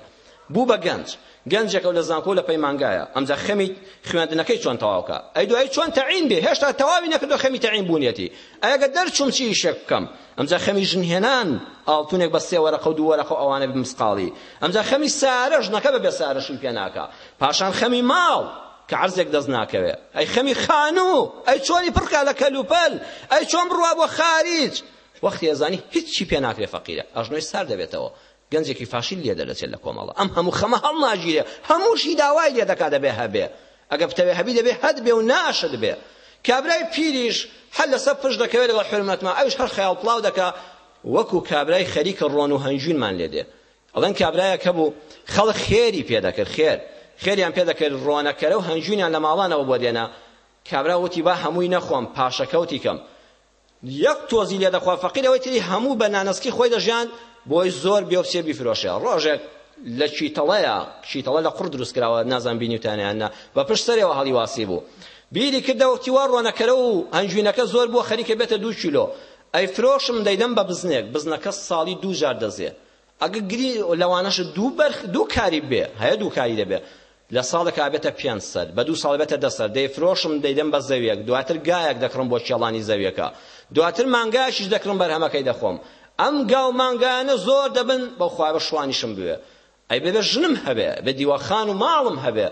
بوو بە گەنج گەنجێکە لە زانکۆ لە پەیمانگایە ئەمجا خەمی خوێندنەکەی چۆن تەواوکە ئەی دوایی چۆن تەعین بێ هێشتا تەواوی نەکردو خەمی تەعین بوونیەتی ئەگە دەرچوم چی شێک بکەم ئەمجا خەمی ژنهێنان ئاڵتونێک بە سێ وەرەقە و دوو وەرەقە ئەوانە بمسقاڵی ئەمجا خەمی سارە ژنەکە بەبێ سارەشی پێ ناکە پاشان خەمی ماڵ کە عرزێک دەست ناکەوێ ئەی خەمی خانوو ئەی چۆنی پڕکە لە کەلوپەل ئەی چۆن بڕوا بۆ خارج وەختی ئەزانی هیچی پێ ناکرێ فەقیرە ئەژنۆی سار دەبێتەوە گەنجێکی فاشیل لێ دەرەچێت لە کۆمەڵە ئەم هەموو خەمە هەڵ ناگیرێ هەمووشی داوای لێ دەکا دەبێ هەبێ ئەگە پتەوێ هەبی دەبێ هەد بێ و ناشت بێ کابرای پیریش هەل لەسەر پشت دەکەوێت لەگەڵ حرمەتما ئەوش هەر خەیاڵ پڵاو دەکا وەکو کابرای خەریکە ڕۆن و هەنجوینمان لێ دێ ئەڵەن کابرایە کە بوو خەڵک خێری پێدەکرد خێر خێریان پێدەکرد ڕۆنەکەرە و هەنجوینیان لە ماڵانەوە بۆ دێنا کابرا وتی با هەمووی نەخۆم پاشەکەوتی کەم یەک تۆزی لێ دەخوا فەقیرەوەی تری هەموو بە نانەسکی خۆی دەژیان بۆی زۆر بیۆپسیە بیفرۆشێ ڕۆژێک لە چیتەڵەیە چیتەڵە لە قڕ دروست کراوە نازان بینیوتانیاننا بە پشت سەرەوە هەڵی واسی بوو بیری کردەوە تیوار ڕۆنەکەرە و ئەنجوینەکە زۆر بۆ خەریکە بێتە دوو چیلۆ ئەی فرۆشم دەیدەم بە بزنێک بزنەکە ساڵی دوو جار دەزێ ئەگە گری لەوانەش دوو بەرخ دوو کاری بێ هەیە دوو کاری دەبێ لە ساڵێکا بێتە پێنج سەر بە دوو ساڵ بێتە دەسەر دەی فرۆشم دەیدەم بە زەویەک دواتر گایەک دەکڕم بۆ چێڵانی زەویەکە دواتر مانگایشیش دەکڕم بەرهەمەکەی دەخۆم ئەم گاو مانگانە زۆر دەبن بە خوابە شوانیشم بوێ ئەی بەبێ ژنم هەبێ بە دیوەخان و ماڵم هەبێ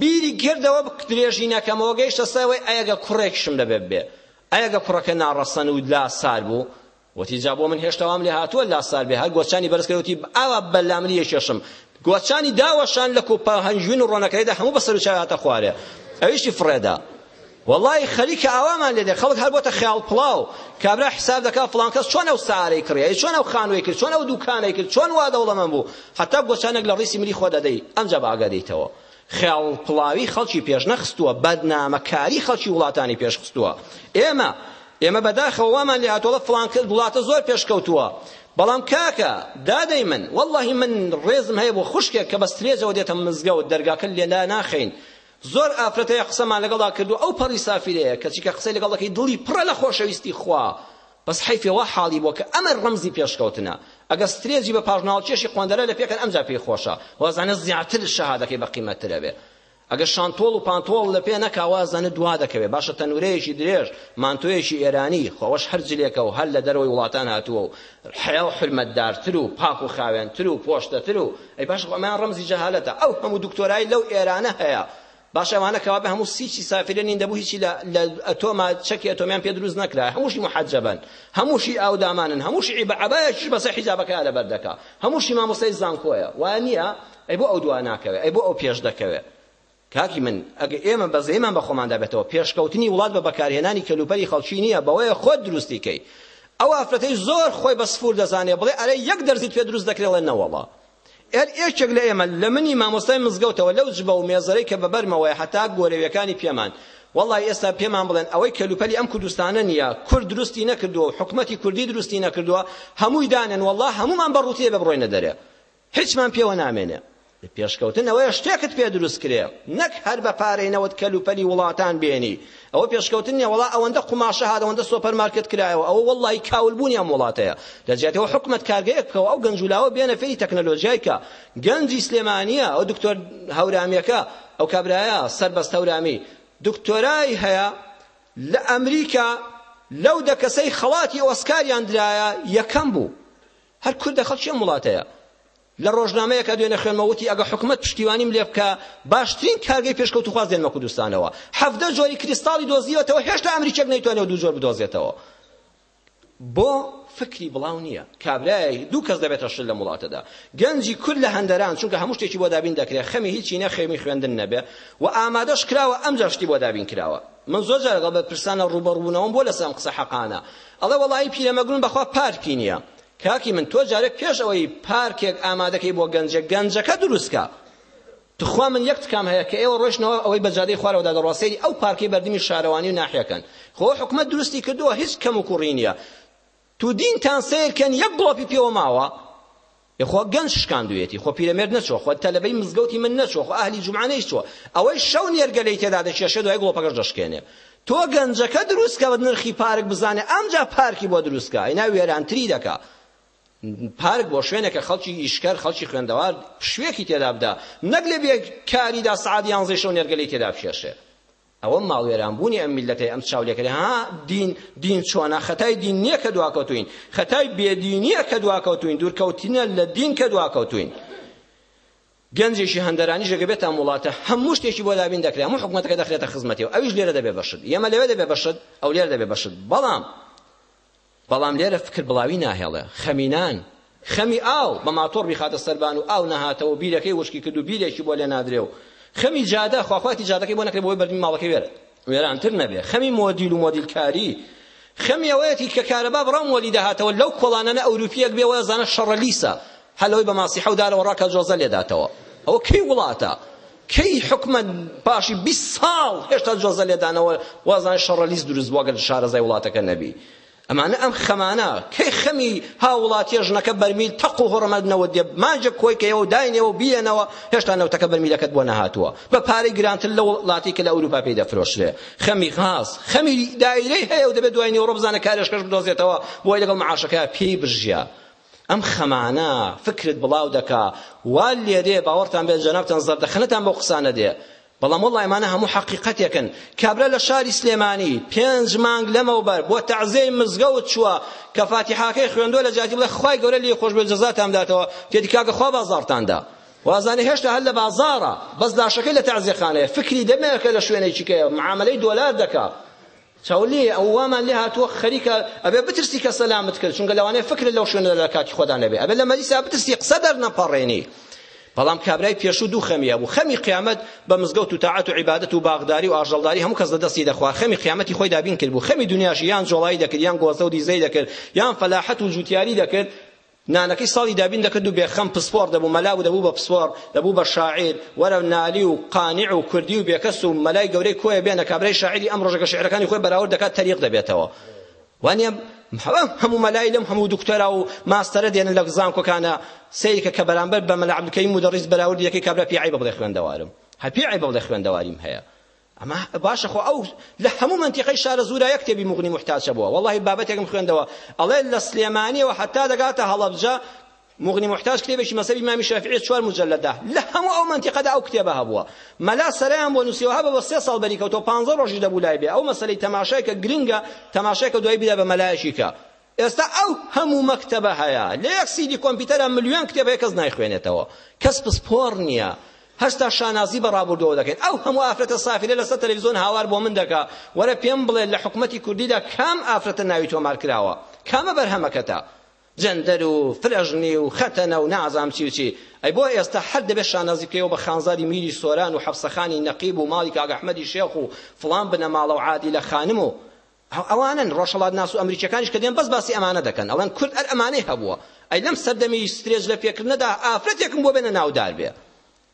بیری گردەوە درێژی نەکەمەوە گەیشتە سەوەی ئەگە کوڕێکشم دەبێت بێ ئەگە کوڕەکە ناڕەسەن و لا سار بوو وتیجا بۆ من هێشتاوام لێ هاتووە لا سار بێ هەر گۆچانی بەرزکەوتی ئاوا بەلامری یەکێشم گۆچانی داوەشان لە کۆپە هەنجوین و ڕۆنەکەیدا هەموو بەسەر چای هاتە خوارێ ئەویشی فڕێدا والله خەریکە ئاوامان لێ دێ خەڵک هەر بۆتە خیاڵ پڵاو کابرا حساب دەکا فڵان کەس چۆن ئەو سارەی کڕی چۆن ئەو خانوێ کرد چۆن ئەو دوکانەی کرد چۆن وا دەوڵەمەند بوو هەتا گۆچانێک لە ڕیسی ملی خۆ دەدەی ئەمجا باگەدەیتەوە خیاڵ پڵاوی خەڵکی پێش نەخستووە بەدنامەکاری خەڵکی وڵاتانی پێش خستووە ئێمە ئێمە بەداخەوە وامان لێ هاتووڵە فڵان کرد وڵاتە زۆر پێشکەوتووە بەڵام کاکە دادەی من والله من ڕێزم هەیە بۆ خوشکێک کە بە سرێزەوە دێتە مزگەوت دەرگاکە لێلا ناخەین زۆر ئافرەتەیە قسەمان لەگەڵا کردو ئەو پەڕی سافیرەیە کەچی کە قسەی لەگەڵ دەکەی دڵی پڕە لە خۆشەویستی خوا بەس حیفەوە حاڵی بۆ کە ئەمە ڕەمزی پێشکەوتنە ئەگە سترێجی بە پاژناو چێشی خوێندەرە لە پێکەن ئەمجا پێی خۆشە وازانە زیاتر شەهادەکەی بە قیمەتترە بێ ئەگە شانتۆڵ و پانتۆڵ لە پێ نەکاوازانە دوا دەکەوێت باشە تەنورەیەکی درێژ مانتۆیەکی ئێرانی خۆش هەرجلێکە و هەر لە دەرەوەی وڵاتان هاتووە و حیاو حرمەتدارتر و پاک و خاوێنتر و پۆشتەتر و ئەی باش ئەمان ڕەمزی جەهالەتە ئەو هەموو دکتۆرای لەو ئێرانە هەیە باش ئەوانە کەوا بە هەموو سیچی سافرێنین دەبوو هیچی لە ئەتۆما چەکی ئەتۆمیان پێ دروست نەکرا هەمووشی محەجەبن هەمووشی ئاودامانن هەمووشی عبایەکی بەسەر حیجابەکە لە بەردەکا هەمووشی مامۆسەی زانکۆیە وایە نییە ئەی بۆ ئەو دوا ناکەوێت ئەی بۆ ئەو پێش دەکەوێت کاکی من ئەگە ئێمە بەزەیمان بە خۆمان دەبێتەوە پێشکەوتنی وڵات بە بەکارهێنانی کەلوپەری خەڵکی نییە بەوەیە خۆت درستیکەی ئەو ئافرەتەی زۆر خۆی بە سفور دەزانێ بڵێ ئەرە یەک دەرزیت پێ دروست دەکرێڵێن نەوەڵە ئەر ئێشێک لە ئێمە لە منی مامۆستای مزگەوتەوە لەو جبە و مێزەرەی کە بەبەرمەوەی هەتا گۆرەویەکانی پێمان والله ئێستا پێمان بڵێن ئەوەی کەلوپەلی ئەم کوردستانە نییە کورد دروستی نەکردووە حکومەتی کوردی دروستی نەکردووە هەمووی دانن والله هەمومان بە ڕوتیە ببڕۆینە دەرێ هیچمان پێوە نامێنێ پێشکەوتن ئەوەیە شتێکت پێ دروست کرێ نەک هەر بە پارێنەوەت کەلوپەلی وڵاتان بێنی ئەوە پێشکەوتن نیە وڵا ئەوەندە قماشە هاد ئەوەندە سۆپەرمارکت کرایەوە ئەوە وڵی کاولبوونیان وڵاتەیە لە جیاتەوە حکومت کارگەیەک بکەوە ئەو گەنجولاوە بێنە فێری تەکنەلۆژیایکە گەنجی سلێمانیە ئەو دکتۆر هەورامیەکە ئەو کابرایە سەربەست هەورامی دکتۆرای هەیە لە ئەمریکا لەو دەکەسەی خەڵاتی ئۆسکاریان درایە یەکەم بوو هەر کوردە خەڵکیان وڵاتەیە لە ڕۆژنامەیە کە دوێنە خوێنمەوتی ئەگە حکومت پشتیوانیم لێ بکە باشترین کارگەی پێشکەوت و خواز دێنمە کوردستانەوە هەفتە جۆری کریستاڵی دۆزیەتەوە هێشتا ئەمریکەک نەیتوانێت دوو جۆر بدۆزێتەوە بۆ فکری بڵاو نییە کابرای دوو کەس دەبێتە شل لە وڵاتەدا گەنجی کورد لە هەندەران چونکە هەموو شتێکی بۆ دابین دەکرێت خەمی هیچی نە خێمی خوێندن نەبێ و ئامادەش کراوە ئەم جاشتی بۆ دابین کراوە من زۆر جارەگەڵ بە پرسانە ڕوبەڕبوونەوەم بۆ لەسەم قسە حەقانە ئەڵێ وەڵی پیرەمەگرون بەخوا پارکی نییە کاکی من تۆ جارێک پێش ئەوەی پارکێک ئامادەکەی بۆ گەنجە گەنجەکە دروستکە تخوا من یەک تکام هەیە کە ئێوە ڕۆژنەوە ئەوەی بەجادەی خوارەوەدا دەڕاستێنی ئەو پارکی بەردەمی شارەوانی و ناحیەکەن خۆ حکومەت درستی کردووە هیچ کەم و کوڕی نییە تو دینتان سیرکەن یەک گڵۆپی پێوە ماوە یخوا گەنج شکاندوێتی خۆ پیرەمێرد نەچوە خۆ تەلەبەی مزگەوتی من نەچوە خۆ ئەهلی جومعانەی چوە ئەوەی شەو نێرگەلەی تێدا دەکێشێت و یەک گڵۆپەکەش دەشکێنێ تۆ گەنجەکە دروستکە بە نرخی پارک بزانێ ئەمجا پارکی بۆ دروستکە ئینا وێرانتری دەکا پارک بۆ شوێنێکە خەڵکی ئیشکەر خەڵکی خوێندەوار شوێکی تێدا بدا نەک لە بێ کاریدا سعادی یانزەی شەو نێرگەلی تێدا بشێشێ ئەوە ماڵوێرانبوونی ئەم میلەتەی ئەم چاولێکەکەی ها دین دین چۆنە خەتای دین نییە کە دواکەوتوین خەتای بێدینیە کە دواکەوتوین دوورکەوتینە لە دین کە دواکەوتوین گەنجێکی هەندەرانی ژەگە بێتە وڵاتە هەموو شتێکی بۆ دابین دەکرێت هەموو حکومەتەکە دەخرێتە خزمەتەوە ئەویش لێرە دەبێ بەشت ئێمە لەوێ دەبێ بەشت ئەو لێرە دەبێ بەشت بەڵام بەڵام لێرە فکر بڵاوی ناهێڵێ خەمینان خەمی ئاو بە ماتۆڕ بیخاتە سەربان و ئاو نەهاتەوە بیرەکەی وشکی کرد و بیرێکی بۆ لێ نادرێ و خەمی جادە خواخواتی جادەکەی بۆ نەکرێ بۆی بەردی ماڵەکەی وێرە وێرانتر نەبێ خەمی مۆدیل و مۆدیلکاری خەمی ئەوەیەتی کە کارەبا بڕام وەلی داهاتەوە لەو کۆڵانانە ئەوروپیەک بێ وە زانە شەڕە لیسە هەلەوەی بە ماسیحە و دارەوە ڕاکە جۆزە لێداتەوە ئەوە کەی وڵاتە کەی حکومە پاشی بیست ساڵ هێشتا جۆزە لێدانەوە وازان شەڕە لیس دروست بۆ گەل شارەزای وڵاتەکە نەبی ئەمانە ئەم خەمانە کەی خەمی هاوڵاتیە ژنەکە بەرمیل تەق و هۆڕەمەدنەوە دێ ماجە کۆیکەوە داینەوە بیەنەوە هێشتا نەوتەکە بەرمیلەکەت بۆ نەهاتووە بە پارەی گرانتر لە وڵاتی کە لە ئەوروپا پێی دەفرۆشرێ خەمی غاز خەمی دایرەی هەیە و دەبێت دوای نێوە بزانە کارێشکەش بدۆزێتەوە بۆی لەگەڵ معاشەکە پێی برژیا ئەم خەمانە فکرت بڵاو دەکا وا لێرێ باوەڕتان بێ جەنابتان زەردەخەنەتان بەو قسانە دێ بەڵام وڵایمانە هەموو حقیقەتێکن کابرا لە شاری سلێمانی پێنج مانگ لەمەوبەر بۆ تەعزەی مزگەوت چووە کە فاتیحاکەی خوێندۆ لە جاتی بڵێ خخوای گەورە لێ خۆش بێ جەزاتان داتەوە تێتی کاگە خوا بازارتاندا وازانە هێشتا هەر لە بازارە بەس لاشەکەی لە تەعزیخانەیە فکری دەمێکە لە شوێنێکی کەیە معاملەی دۆلار دەکا چاولی ئەو وامان لێ هاتووە خەریکە ئەبێ بترسی کە سەلامت کرد چونکە لەوانەیە فکر لەو شوێنە لە کاتی خۆدا نەبێ ئەبێ لە مەلیسا بترسی قسە دەرنەپەڕێنی بەڵام کابرای پێشوو دوو خەمیە بوو خەمی قیامەت بە مزگەوت و تاعەت و عیبادەت و باغداری و ئاژەڵداری هەموو کەس دەدەستی دەخوا خەمی قیامەتی خۆی دابین کرد بوو خەمی دنیاش یان جۆڵایی دەکرد یان گۆزە و دیزەی دەکرد یان فەلاحەت و جوتیاری دەکرد نانەکەی ساڵی دابین دەکرد و بێخەم پسپۆر دەبوو مەلاو دەبوو بە پسپۆر دەبوو بە شاعیر وەرە نالی و قانیع و کوردی و بێکەس و مەلای گەورەی کۆیە بێنە کابرای شاعری ئەم ڕۆژەکە شعرەکانی خۆی بەراورد دەکات تەریق دەبێتەوە وانە هەموو مەلای لەم هەموو دوکتۆرا و ماستەرە دێنن لە گزان کۆکانە سیرکە کە بەرامبەر بە مەلا عبدکەریم مدەڕیس بەراورد یەکەی کابرا پیعی بە بڵێ خوێندەوارم هە پیعی بە بڵێ خوێندەواریم هەیە ئەما باشە خۆ ئەو لە هەموو منتیقەی شارە زورا یەک کتێبی مغنی محتاجە بووە وەڵی بابەتێکم خوێندەوە ئەڵێ لە سلێمانیەوە حتا دەگاتە هەڵەبجە مغني محتاج كتابێکی مەسەبی مامی شافعی چوار مجلدە لە هەموو ئەو منتیقەدا ئەو کتێبە هەبووە مەلا سەرەیان بۆ نووسیەوە هەبە بە سێ ساڵ بەریکەوتەوە پانزە ڕۆژی دەبوو لای بێ ئەو مەسەلەی تەماشایکە گرنگە تەماشایکە دوای بدە بە مەلایەکیکە ئێستا ئەو هەموو مەکتتەبە هەیە لە یەک سیدی کۆمپیوتەرە ملیۆن کتێبە کەس نایخوێنێتەوە کەس پسپۆر نییە هەستا شانازی بەڕابردەوە دەکەین ئەو هەموو ئافرەتە سافرە لەسەر تەلەڤیزۆن هاوار بۆ من دەکا وەرە پێم بڵێ لە حکومەتی کوردیدا کام ئافرەتە ناوی تۆمار کراوە کامە بەرهەمەکەتە جندەر و فرەژنی و خەتەنە و نازام چی و چی ئەی بۆ ئێستا هەر دەبێت شانازیکەوە بە خانزاری میری سۆران و حەفسەخانی نەقیب و ماڵی کاگەحمەدی شێخ و فڵان بنەماڵە و عادی لە خانم و ئەوانن ڕۆژەڵات ناس و ئەمریکەکانیش کە دێن بەس باسی ئەمانە دەکەن ئەڵەن کورد ئەر ئەمانەی هەبووە ئەی لەم سەردەمی سترێژ لە پێکردنەدا ئافرەتێکم بۆ بێنە ناودار بێ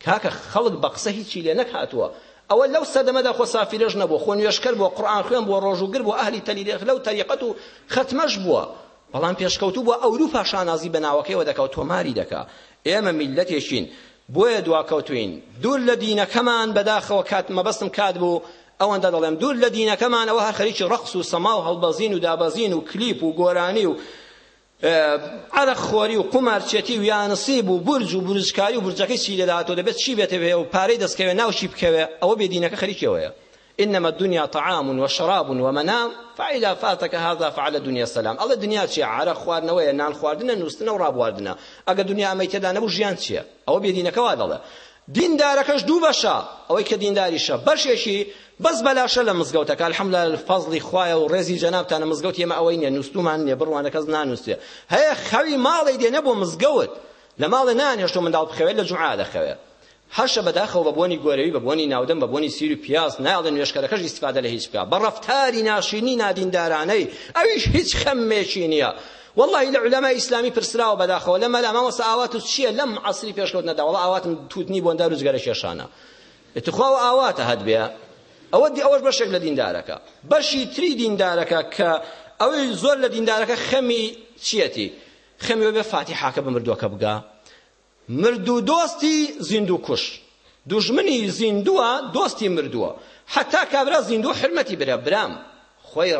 کاکە خەڵک بە قسە هیچی لێ نەکاتوە ئەوە لەو سەدەمەدا خۆ سافیرەش نەبوو خۆ نوێشکرد بۆ قورئان خوێن بۆ ڕۆژوگر بۆ ئەهلی تەلیرێخ لەو تەریقەت و ختمەش بووە بەڵام پێشکەوتوو بۆ ئەوروپا شانازی بەناوەکەیەوە دەکەوت تۆماری دەکا ئێمە میلەتێکین بۆیە دواکەوتوین دوور لە دینەکەمان بەداخەوە کات مەبەستم کات بوو ئەوەندە دەڵێم دوور لە دینەکەمان ئەوە هەر خەریکی ڕەقس و سەما و هەڵبەزین و دابەزین و کلیپ و گۆرانی و عرق خۆری و قمارچێتی و یانسیب و برج و برجکاری و برجەکەی چی لەداتۆ دەبێت چی بێتەوێ و پارەی دەستکەوێ ناوشی بکەوێ ئەوە بێدینەکە خەریکەوەیە إنما الدنيا طعام وشراب ومنام فإذا فاتك هذا فعلى دنيا السلام الله دنيا چی عرق خواردنەوەیە نان خواردنە نووسنە و ڕابواردنە ئەگە دنیا ئەمەی تێدا نەبوو ژیان چییە ئەوە بێدینەکەوا دەڵێ دیندارەکەش دوو بەشە ئەوەی کە دینداریشە بەشێکی بەس بەلاشە لە مزگەوتەکە الحەمدە فەزلی خوایە و ڕێزی جەنابتانە مزگەوت ئێمە ئەوەی نیە نووسمان نیە بڕوانە کەس نانووسێ هەیە خەوی ماڵی دێنە بۆ مزگەوت لە ماڵی نانێشتۆ منداڵ بخەوێت لە جوعا دەخەوێت هەشە بەداخەوە بە بۆنی گۆرەوی بە بۆنی ناودەم بە بۆنی سیر و پیاز ناڵن نوێشکەکەش ئیسفادە لە هیچ بکە بە ڕفتاری ناشینی نادیندارانەی ئەویش هیچ خەممێکی نییە. والله لە علماء ئیسلامی پرسراوە بەداخەوە لە مەلا مامەسە ئاوات و چییە لەم عسری پێشکەوتنەدا وڵ ئاواتم توتنی بۆندار و زگەرە شێشانە. اتخواوە ئاواتە هەت بێ ئەوە دی ئەوەش بەشێک لە دیندارەکە بەشی تری دیندارەکە کە ئەوەی زۆر لە دیندارەکە خەمی چیەتی خەمی بێ فاتی حاکە بمردووەکە بگە مردو دۆستی زیندوو کوش دوژمنی زیندووە دۆستی مردووە حتا کابرا زیندوو حرمەتی برە برام خۆی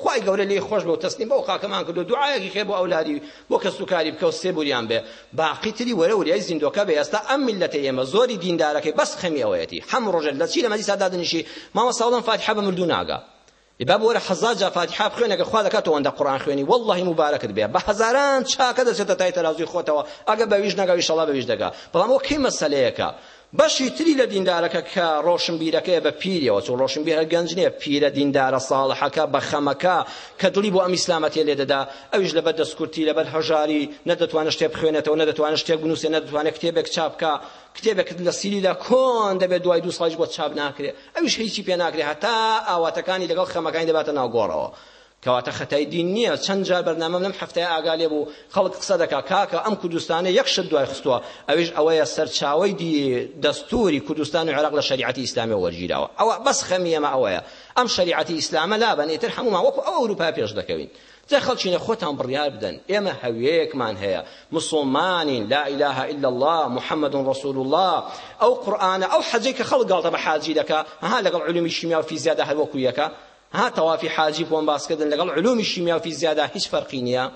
خی گەورە لێ خۆش بە و تەستنی بەو خاکەمان کردو دوعاەکی خێ بۆ ئەولادی بۆ کەس وکاری بکە و سێبوریان بێ باقی تری وەرە وریای زیندۆکە بە ئێستا ئەم میلەتە ئێمە زۆری دیندارەکەی بەس خەمی ئەوەتی هەم ڕۆژە لە چی لە مەدی سادادنیشی ماوە ساڵم فاتحە بە مردوو ناگە باب ورا حزاجا فاتحه خوينه خوا دكاتو عند قران خويني والله مبارك بها بهزاران شاكه دسته تاي ترازي خوتوا اگه بويج نگا ان شاء الله بويج دگا بلام او كي مسليكا بەشی تری لە دیندارەکە کە ڕۆشنبیرەکەی بە پیرەوە چون ڕۆشنبیرە گەنج نییە پیرە دیندارە ساڵحەکە بە خەمەکە کە دڵی بۆ ئەم ئیسلامەتی لێدەدا ئەویش لەبەر دەستکورتی لەبەر هەژاری نەدەتوانە شتێ بخوێنێتەوە نەدەتوانە شتێک بنووسێ نەدەتوانێت کتێبێک چاپکە کتێبێکت لە سیریدا کۆن دەبێت دوای دو ساڵش بۆ چاپ ناکرێت ئەویش هیچی پێ ناکرێت هەتا ئاواتەکانی لەگەڵ خەمەکانی دەباتە ناوگۆڕەوە کەواتە خەتای دین نییە چەند جار بەرنامەم لەم هەفتەیە ئاگالێ بوو خەڵک قسە دەکا کاکە ئەم کوردستانە یەکشت دوای خستووە ئەویش ئەوەیە سەرچاوی دەستوری کوردستان و عێراق لە شریعەتی ئیسلامی وەرگیرەوە ئەوە بەس خەمیەمە ئەوەیە ئەم شریعەتی ئیسلامە لابەن ئێتر هەمومان وەکو ئەو ئەوروپا پێش دەکەوین جا خەڵچینە خۆتان بڕیار بدەن ئێمە هەویەیەکمان هەیە مسلمانین لا ئیلاها ئیلا الله محەممەد ڕسول الله ئەو قورآانە ئەو حەجەی کە خەڵک گاڵتە بە حاجی دەکە هەها لەگەڵ علومی شیمیا و فیزیادا هەر وەکو یەکە ها تەوافی حاجی بۆم باسکردن لەگەڵ علومی شیمیا و فیزیادا هیچ فەرقی نییە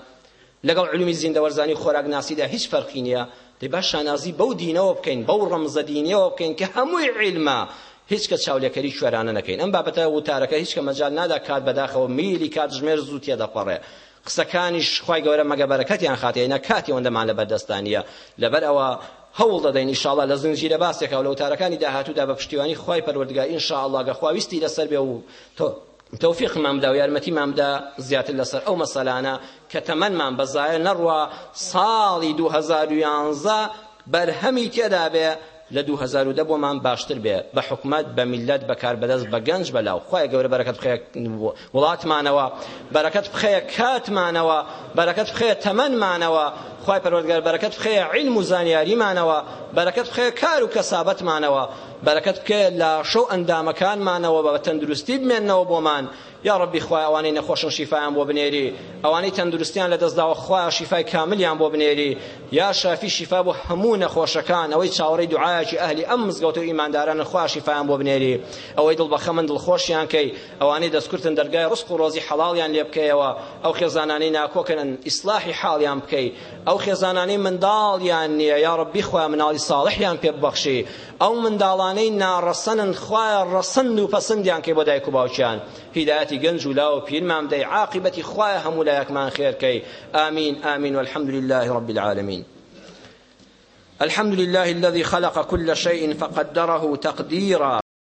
لەگەڵ علومی زیندەوەرزانی خۆراکناسیدا هیچ فەرقی نییە دەی باش شانازی بەو دینەوە بکەین بەو ڕەمزە دینیەوە بکەین کە هەمووی علمە هیچ کە چاولەکەری شوێرانە نەکەین ئەم بابەتە وتارەکە هیچ کە مەجال نادا کات بەداخەوە میلی کات ژمێر زووتە دەپەڕێ قسەکانیش خی گەورە مەگەبەرەکەتیان خاتیەنە کاتی ئەوەندەمان لە بەردەستانیە لەبەر ئەوە هەوڵ دەدەین ئینشاءڵە لە زنجیرە باسێکەوە لە وتارەکانی داهاتوودا بە پشتیوانی خی پەروەردگا ئینشاءڵڵاگە خواویستی لەسەر بێ و تۆ تەوفیق مامدا و یارمەتی مامدا زیاتر لەسەر ئەو مەسەلانە کە تەمەنمان بەزایە نەڕوا ساڵی 2011 بەرهەمی تێدا بێ لە 2010 بۆمان باشتر بێ بە حکومت بە میلەت بەکار بەدەست بە گەنج بەلاو خۆی گەورە بەرەکەت بخەیە وڵاتمانەوە بەرەکەت بخەیە کاتمانەوە بەرەکەت بخەیە تەمەنمانەوە خی پەروەردگار بەرەکەت بخەیە عین و زانیاریمانەوە بەرەکەت بخەیە کار و کەسابەتمانەوە بەرەکەت بکە لە شەو ئەندامەکانمانەوە بە تەندروستی بمێننەوە بۆمان یا ڕبی خوای ئەوانەی نەخۆشن شیفایان بۆ بنێری ئەوانەی تەندروستیان لە دەستداوە خوای شیفای کاملیان بۆ بنێری یا شافی شیفا بۆ هەموو نەخۆشەکان ئەوەی چاوەڕێی دوعاەکی ئەهلی ئەم مزگەوت و ئیماندارانە خوا شیفایان بۆ بنێری ئەوەی دڵبەخە من دڵخۆشیان کەی ئەوانەی دەستکردن دەرگای ڕسق و ڕۆزی حەڵاڵیان لێ بکەیەوە ئەو خێزانانەی ناکۆکەن ئیسلاحی حاڵیان بکەی ئەو خێزانانەی منداڵیان نییە یا ڕبی خوای مناڵی ساڵحیان پێ ببەخشی ئەو منداڵانەی ناڕەسەنن خوای ڕەسەند و پەسەندیان کەی بۆ دایک و باوکیان هدايتي گنج و لاو پیرمان دەی عاقبەتی خوای هەموو لایەکمان خێرکەی آمين آمين والحمد لله رب العالمين الحمد لله الذي خلق كل شيء فقدره تقديرا